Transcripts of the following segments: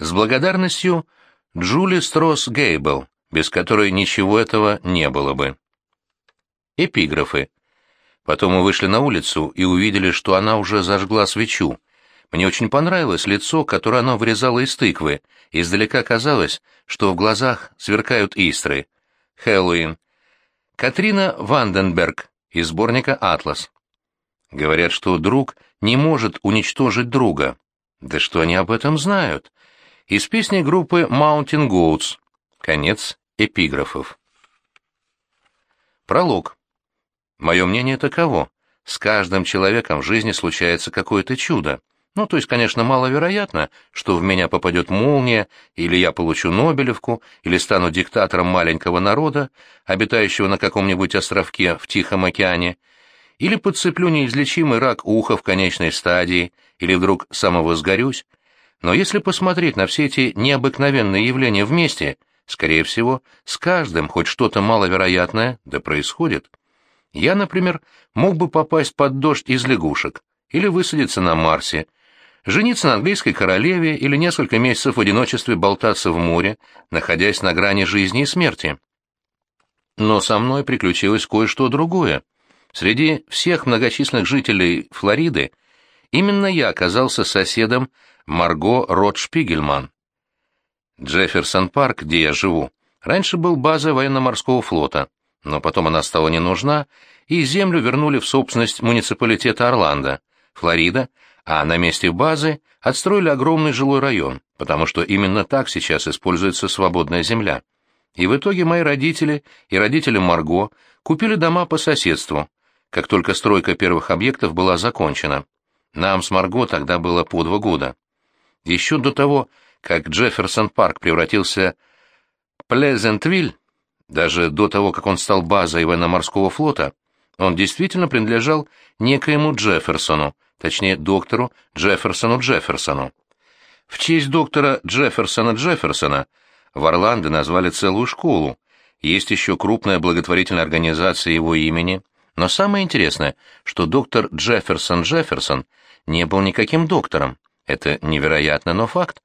С благодарностью Джули Стросс Гейбл, без которой ничего этого не было бы. Эпиграфы. Потом мы вышли на улицу и увидели, что она уже зажгла свечу. Мне очень понравилось лицо, которое она вырезала из тыквы. Издалека казалось, что в глазах сверкают истры. Хэллоуин. Катрина Ванденберг из сборника «Атлас». Говорят, что друг не может уничтожить друга. Да что они об этом знают? Из песни группы Mountain Goats. Конец эпиграфов. Пролог. Мое мнение таково. С каждым человеком в жизни случается какое-то чудо. Ну, то есть, конечно, маловероятно, что в меня попадет молния, или я получу Нобелевку, или стану диктатором маленького народа, обитающего на каком-нибудь островке в Тихом океане, или подцеплю неизлечимый рак уха в конечной стадии, или вдруг самовозгорюсь, но если посмотреть на все эти необыкновенные явления вместе, скорее всего, с каждым хоть что-то маловероятное да происходит. Я, например, мог бы попасть под дождь из лягушек, или высадиться на Марсе, жениться на английской королеве или несколько месяцев в одиночестве болтаться в море, находясь на грани жизни и смерти. Но со мной приключилось кое-что другое. Среди всех многочисленных жителей Флориды именно я оказался соседом Марго Ротшпигельман. Джефферсон-парк, где я живу, раньше был базой военно-морского флота, но потом она стала не нужна, и землю вернули в собственность муниципалитета Орландо, Флорида, а на месте базы отстроили огромный жилой район, потому что именно так сейчас используется свободная земля. И в итоге мои родители и родители Марго купили дома по соседству, как только стройка первых объектов была закончена. Нам с Марго тогда было по два года. Еще до того, как Джефферсон-парк превратился в Плезентвиль, даже до того, как он стал базой военно-морского флота, он действительно принадлежал некоему Джефферсону, точнее доктору Джефферсону Джефферсону. В честь доктора Джефферсона Джефферсона в Орландо назвали целую школу, есть еще крупная благотворительная организация его имени, но самое интересное, что доктор Джефферсон Джефферсон не был никаким доктором. Это невероятно, но факт.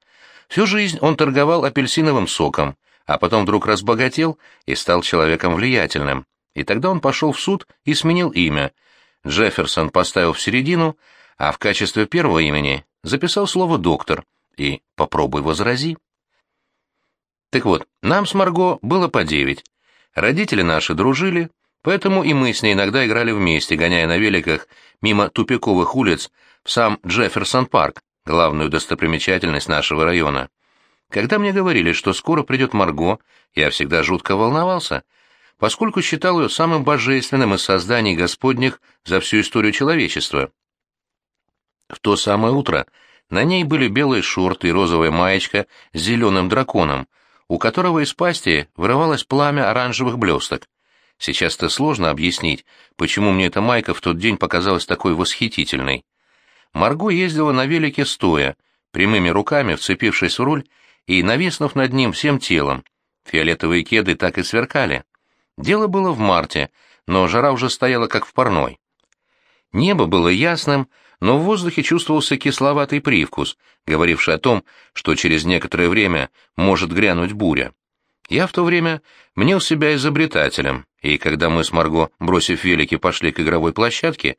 Всю жизнь он торговал апельсиновым соком, а потом вдруг разбогател и стал человеком влиятельным. И тогда он пошел в суд и сменил имя. Джефферсон поставил в середину, а в качестве первого имени записал слово «доктор» и «попробуй возрази». Так вот, нам с Марго было по девять. Родители наши дружили, поэтому и мы с ней иногда играли вместе, гоняя на великах мимо тупиковых улиц в сам Джефферсон-парк, главную достопримечательность нашего района. Когда мне говорили, что скоро придет Марго, я всегда жутко волновался, поскольку считал ее самым божественным из созданий Господних за всю историю человечества. В то самое утро на ней были белые шорты и розовая маечка с зеленым драконом, у которого из пасти вырывалось пламя оранжевых блесток. Сейчас-то сложно объяснить, почему мне эта майка в тот день показалась такой восхитительной. Марго ездила на велике стоя, прямыми руками вцепившись в руль и нависнув над ним всем телом. Фиолетовые кеды так и сверкали. Дело было в марте, но жара уже стояла как в парной. Небо было ясным, но в воздухе чувствовался кисловатый привкус, говоривший о том, что через некоторое время может грянуть буря. Я в то время мнил себя изобретателем, и когда мы с Марго, бросив велики, пошли к игровой площадке,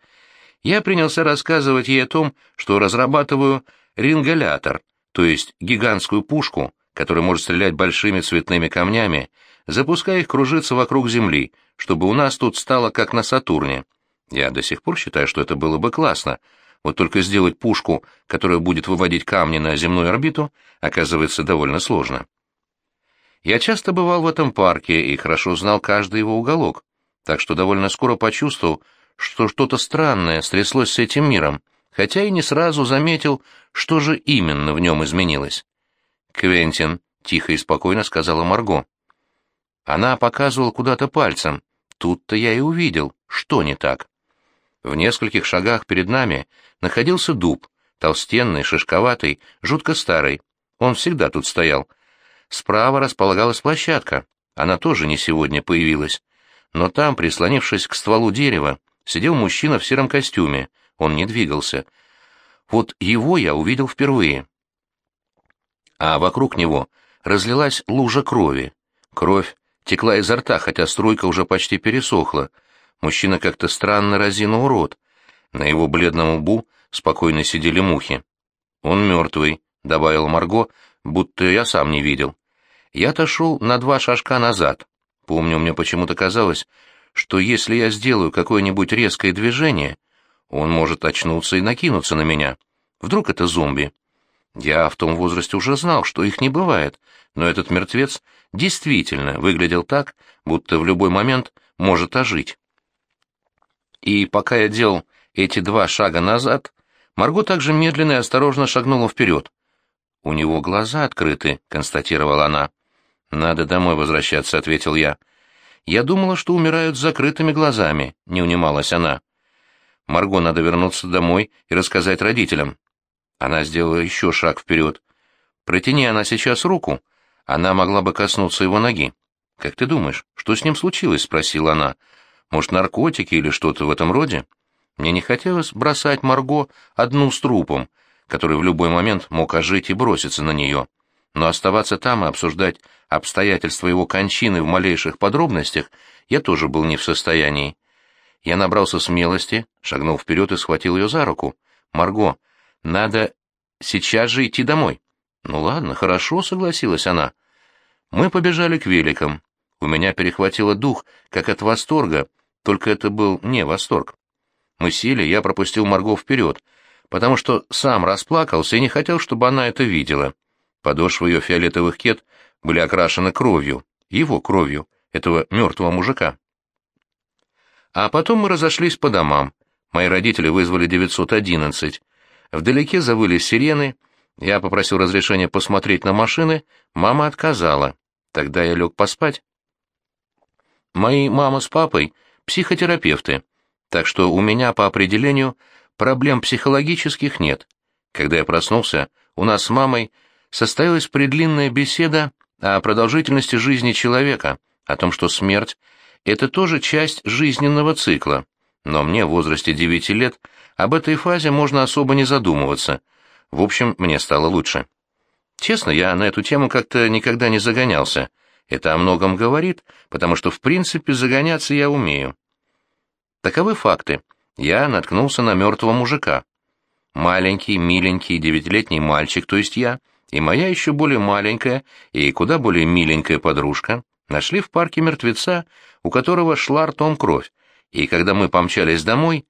я принялся рассказывать ей о том, что разрабатываю ринголятор, то есть гигантскую пушку, которая может стрелять большими цветными камнями, запуская их кружиться вокруг Земли, чтобы у нас тут стало как на Сатурне. Я до сих пор считаю, что это было бы классно. Вот только сделать пушку, которая будет выводить камни на земную орбиту, оказывается довольно сложно. Я часто бывал в этом парке и хорошо знал каждый его уголок, так что довольно скоро почувствовал, что что-то странное стряслось с этим миром, хотя и не сразу заметил, что же именно в нем изменилось. «Квентин», — тихо и спокойно сказала Марго. Она показывала куда-то пальцем. Тут-то я и увидел, что не так. В нескольких шагах перед нами находился дуб, толстенный, шишковатый, жутко старый. Он всегда тут стоял. Справа располагалась площадка. Она тоже не сегодня появилась. Но там, прислонившись к стволу дерева, сидел мужчина в сером костюме, он не двигался. Вот его я увидел впервые. а вокруг него разлилась лужа крови. Кровь текла изо рта, хотя струйка уже почти пересохла. Мужчина как-то странно разинул рот. На его бледном лбу спокойно сидели мухи. «Он мертвый», — добавил Марго, будто я сам не видел. Я отошел на два шажка назад. Помню, мне почему-то казалось, что если я сделаю какое-нибудь резкое движение, он может очнуться и накинуться на меня. Вдруг это зомби? Я в том возрасте уже знал, что их не бывает, но этот мертвец действительно выглядел так, будто в любой момент может ожить. И пока я делал эти два шага назад, Марго также медленно и осторожно шагнула вперед. «У него глаза открыты», — констатировала она. «Надо домой возвращаться», — ответил я. «Я думала, что умирают с закрытыми глазами», — не унималась она. «Марго, надо вернуться домой и рассказать родителям». Она сделала еще шаг вперед. «Протяни она сейчас руку, она могла бы коснуться его ноги». «Как ты думаешь, что с ним случилось?» — спросила она. «Может, наркотики или что-то в этом роде?» Мне не хотелось бросать Марго одну с трупом, который в любой момент мог ожить и броситься на нее. Но оставаться там и обсуждать обстоятельства его кончины в малейших подробностях я тоже был не в состоянии. Я набрался смелости, шагнул вперед и схватил ее за руку. «Марго, надо сейчас же идти домой». «Ну ладно, хорошо», — согласилась она. Мы побежали к великам. У меня перехватило дух, как от восторга, только это был не восторг. Мы сели, я пропустил Марго вперед, потому что сам расплакался и не хотел, чтобы она это видела. Подошвы ее фиолетовых кет были окрашены кровью, его кровью, этого мертвого мужика. А потом мы разошлись по домам. Мои родители вызвали 911. Вдалеке завыли сирены. Я попросил разрешения посмотреть на машины, мама отказала. Тогда я лег поспать. Мои мама с папой — психотерапевты так что у меня по определению проблем психологических нет. Когда я проснулся, у нас с мамой состоялась предлинная беседа о продолжительности жизни человека, о том, что смерть — это тоже часть жизненного цикла, но мне в возрасте девяти лет об этой фазе можно особо не задумываться. В общем, мне стало лучше. Честно, я на эту тему как-то никогда не загонялся. Это о многом говорит, потому что в принципе загоняться я умею. Таковы факты. Я наткнулся на мертвого мужика. Маленький, миленький, девятилетний мальчик, то есть я, и моя еще более маленькая и куда более миленькая подружка нашли в парке мертвеца, у которого шла ртом кровь, и когда мы помчались домой,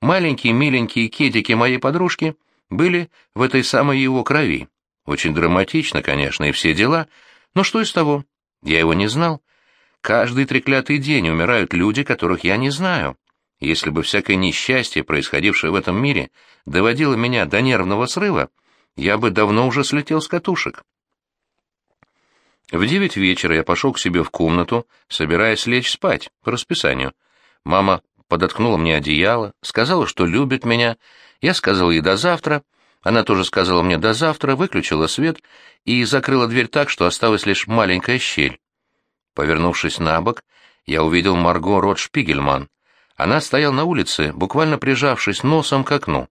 маленькие миленькие кедики моей подружки были в этой самой его крови. Очень драматично, конечно, и все дела, но что из того? Я его не знал. Каждый треклятый день умирают люди, которых я не знаю. Если бы всякое несчастье, происходившее в этом мире, доводило меня до нервного срыва, я бы давно уже слетел с катушек. В девять вечера я пошел к себе в комнату, собираясь лечь спать, по расписанию. Мама подоткнула мне одеяло, сказала, что любит меня. Я сказал ей «до завтра». Она тоже сказала мне «до завтра», выключила свет и закрыла дверь так, что осталась лишь маленькая щель. Повернувшись на бок, я увидел Марго Ротшпигельман. Она стояла на улице, буквально прижавшись носом к окну.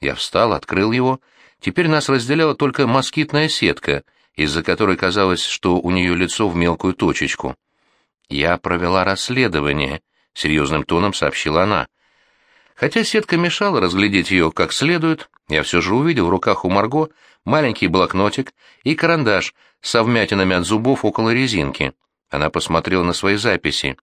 Я встал, открыл его. Теперь нас разделяла только москитная сетка, из-за которой казалось, что у нее лицо в мелкую точечку. «Я провела расследование», — серьезным тоном сообщила она. Хотя сетка мешала разглядеть ее как следует, я все же увидел в руках у Марго маленький блокнотик и карандаш со вмятинами от зубов около резинки. Она посмотрела на свои записи.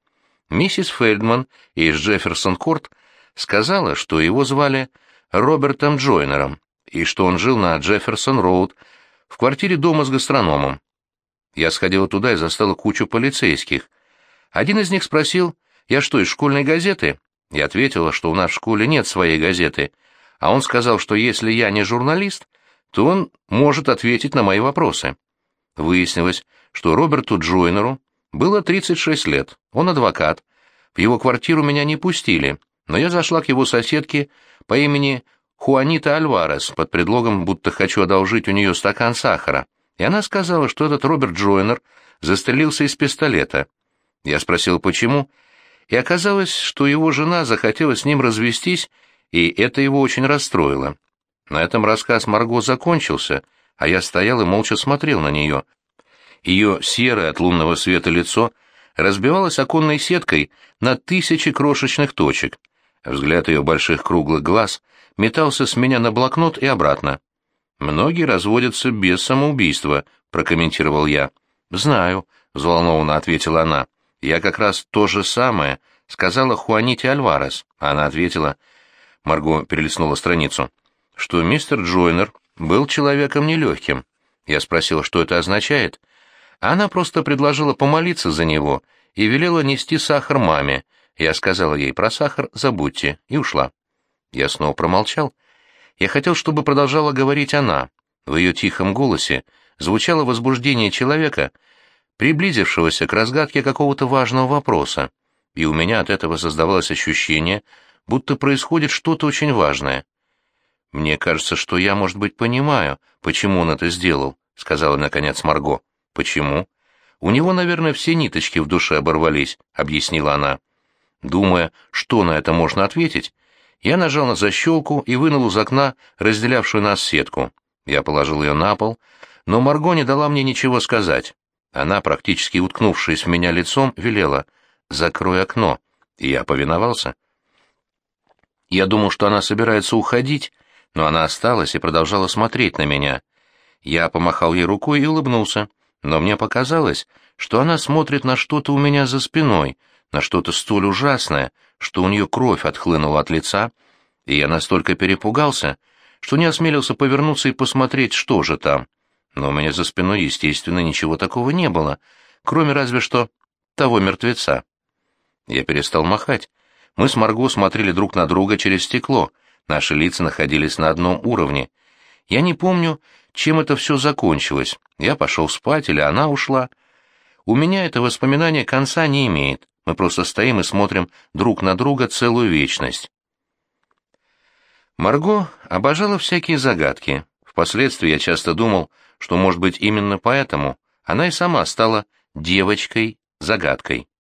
Миссис Фельдман из Джефферсон-Корт сказала, что его звали Робертом Джойнером и что он жил на Джефферсон-Роуд в квартире дома с гастрономом. Я сходила туда и застала кучу полицейских. Один из них спросил, я что, из школьной газеты? Я ответила, что у нас в школе нет своей газеты, а он сказал, что если я не журналист, то он может ответить на мои вопросы. Выяснилось, что Роберту Джойнеру было 36 лет, он адвокат. В его квартиру меня не пустили, но я зашла к его соседке по имени Хуанита Альварес под предлогом, будто хочу одолжить у нее стакан сахара. И она сказала, что этот Роберт Джойнер застрелился из пистолета. Я спросил, почему, и оказалось, что его жена захотела с ним развестись, и это его очень расстроило. На этом рассказ Марго закончился, а я стоял и молча смотрел на нее. Ее серое от лунного света лицо разбивалось оконной сеткой на тысячи крошечных точек. Взгляд ее больших круглых глаз метался с меня на блокнот и обратно. «Многие разводятся без самоубийства», — прокомментировал я. «Знаю», — взволнованно ответила она. «Я как раз то же самое», — сказала Хуаните Альварес. Она ответила. Марго перелистнула страницу. «Что мистер Джойнер был человеком нелегким». Я спросил, что это означает. Она просто предложила помолиться за него и велела нести сахар маме. Я сказала ей про сахар «забудьте» и ушла. Я снова промолчал. Я хотел, чтобы продолжала говорить она. В ее тихом голосе звучало возбуждение человека, приблизившегося к разгадке какого-то важного вопроса, и у меня от этого создавалось ощущение, будто происходит что-то очень важное. «Мне кажется, что я, может быть, понимаю, почему он это сделал», — сказала, наконец, Марго. «Почему?» «У него, наверное, все ниточки в душе оборвались», — объяснила она. Думая, что на это можно ответить, я нажал на защелку и вынул из окна разделявшую нас сетку. Я положил ее на пол, но Марго не дала мне ничего сказать. Она, практически уткнувшись в меня лицом, велела «Закрой окно», и я повиновался. Я думал, что она собирается уходить, но она осталась и продолжала смотреть на меня. Я помахал ей рукой и улыбнулся, но мне показалось, что она смотрит на что-то у меня за спиной, на что-то столь ужасное, что у нее кровь отхлынула от лица, и я настолько перепугался, что не осмелился повернуться и посмотреть, что же там. Но у меня за спиной, естественно, ничего такого не было, кроме разве что того мертвеца. Я перестал махать. Мы с Марго смотрели друг на друга через стекло, наши лица находились на одном уровне. Я не помню, чем это все закончилось. Я пошел спать или она ушла. У меня это воспоминание конца не имеет. Мы просто стоим и смотрим друг на друга целую вечность. Марго обожала всякие загадки. Впоследствии я часто думал, что, может быть, именно поэтому она и сама стала девочкой-загадкой.